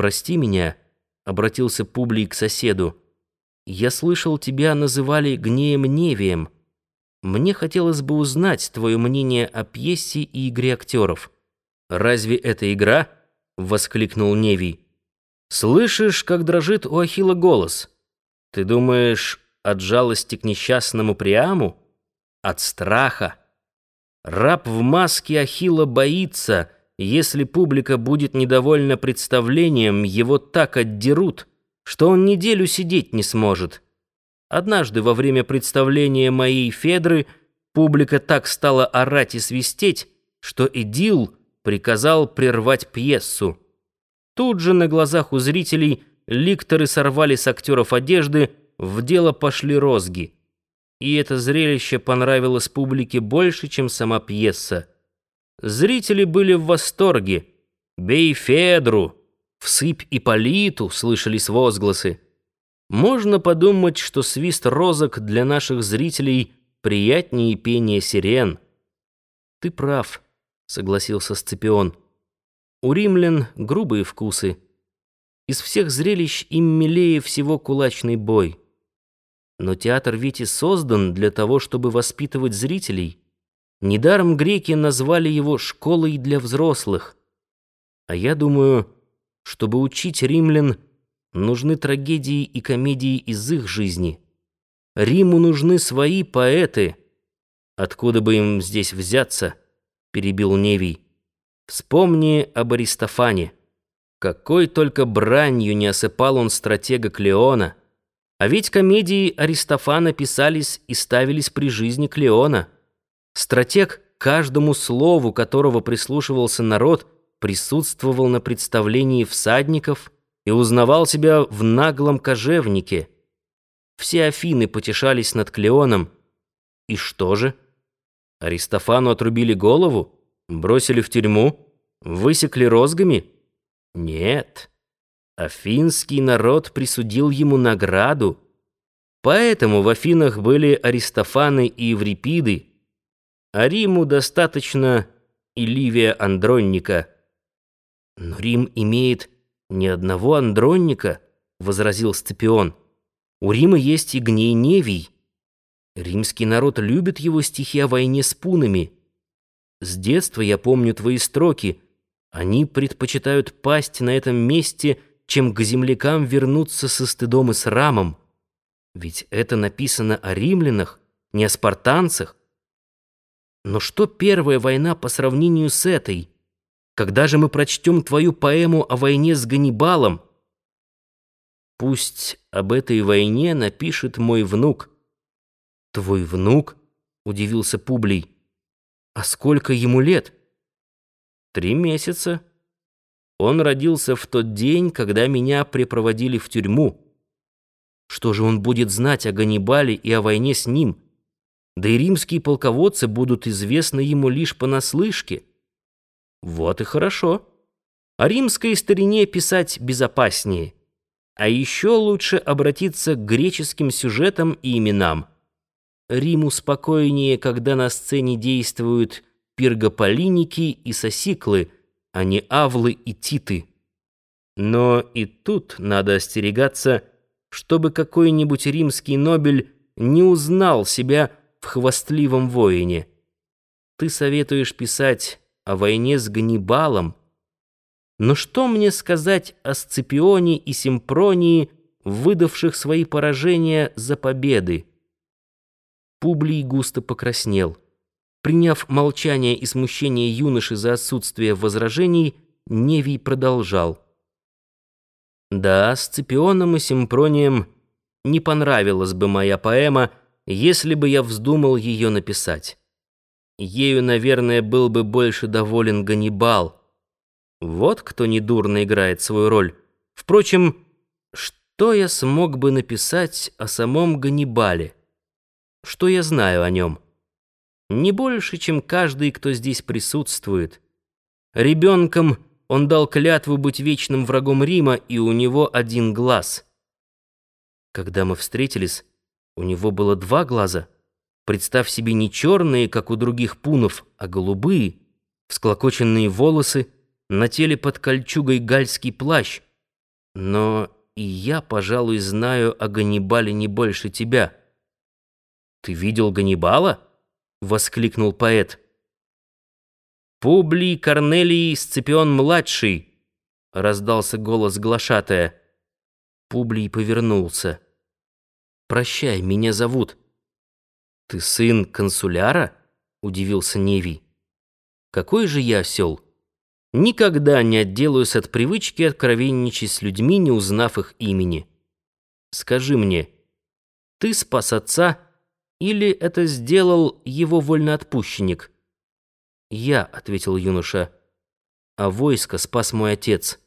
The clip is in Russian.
«Прости меня», — обратился Публий к соседу. «Я слышал, тебя называли Гнеем Невием. Мне хотелось бы узнать твое мнение о пьесе и игре актеров». «Разве это игра?» — воскликнул Невий. «Слышишь, как дрожит у Ахилла голос? Ты думаешь, от жалости к несчастному Приаму? От страха? Раб в маске Ахилла боится, если публика будет недовольна представлением, его так отдерут, что он неделю сидеть не сможет. Однажды во время представления моей Федры публика так стала орать и свистеть, что Эдил приказал прервать пьесу. Тут же на глазах у зрителей ликторы сорвали с актеров одежды, в дело пошли розги. И это зрелище понравилось публике больше, чем сама пьеса. Зрители были в восторге. «Бей Федру!» «Всыпь Ипполиту!» — слышались возгласы. Можно подумать, что свист розок для наших зрителей приятнее пения сирен. «Ты прав», — согласился Сципион. «У римлян грубые вкусы. Из всех зрелищ им милее всего кулачный бой. Но театр ведь и создан для того, чтобы воспитывать зрителей». Недаром греки назвали его «школой для взрослых». А я думаю, чтобы учить римлян, нужны трагедии и комедии из их жизни. Риму нужны свои поэты. Откуда бы им здесь взяться? Перебил Невий. Вспомни об Аристофане. Какой только бранью не осыпал он стратега Клеона. А ведь комедии Аристофана писались и ставились при жизни Клеона. Стратег, каждому слову которого прислушивался народ, присутствовал на представлении всадников и узнавал себя в наглом кожевнике. Все Афины потешались над Клеоном. И что же? Аристофану отрубили голову? Бросили в тюрьму? Высекли розгами? Нет. Афинский народ присудил ему награду. Поэтому в Афинах были Аристофаны и Еврипиды, а Риму достаточно и Ливия Андронника. Но Рим имеет ни одного Андронника, возразил Сципион. У Рима есть и Гней Невий. Римский народ любит его стихи о войне с пунами. С детства я помню твои строки. Они предпочитают пасть на этом месте, чем к землякам вернуться со стыдом и срамом. Ведь это написано о римлянах, не о спартанцах. Но что первая война по сравнению с этой? Когда же мы прочтем твою поэму о войне с Ганнибалом? Пусть об этой войне напишет мой внук. Твой внук? Удивился Публий. А сколько ему лет? Три месяца. Он родился в тот день, когда меня припроводили в тюрьму. Что же он будет знать о Ганнибале и о войне с ним? Да и римские полководцы будут известны ему лишь понаслышке. Вот и хорошо. О римской старине писать безопаснее. А еще лучше обратиться к греческим сюжетам и именам. Риму спокойнее, когда на сцене действуют пиргополиники и сосиклы, а не авлы и титы. Но и тут надо остерегаться, чтобы какой-нибудь римский нобель не узнал себя в хвастливом воине. Ты советуешь писать о войне с Ганнибалом. Но что мне сказать о Сципионе и Симпронии, выдавших свои поражения за победы? Публий густо покраснел. Приняв молчание и смущение юноши за отсутствие возражений, Невий продолжал. «Да, Сципионом и Симпронием не понравилась бы моя поэма, если бы я вздумал ее написать. Ею, наверное, был бы больше доволен Ганнибал. Вот кто недурно играет свою роль. Впрочем, что я смог бы написать о самом Ганнибале? Что я знаю о нем? Не больше, чем каждый, кто здесь присутствует. Ребенком он дал клятву быть вечным врагом Рима, и у него один глаз. Когда мы встретились, у него было два глаза. Представь себе не черные, как у других пунов, а голубые, всклокоченные волосы, на теле под кольчугой гальский плащ, Но и я, пожалуй, знаю о Ганнибале не больше тебя. Ты видел Ганнибала? воскликнул поэт. Публий Корнелий Сципион-младший, раздался голос глашатая. Публий повернулся. Прощай, меня зовут. Ты сын консуляра? удивился Невий. Какой же я осел? Никогда не отделаюсь от привычки откровенничать с людьми, не узнав их имени. Скажи мне, ты спас отца или это сделал его вольноотпущенник? Я, ответил юноша, а войско спас мой отец.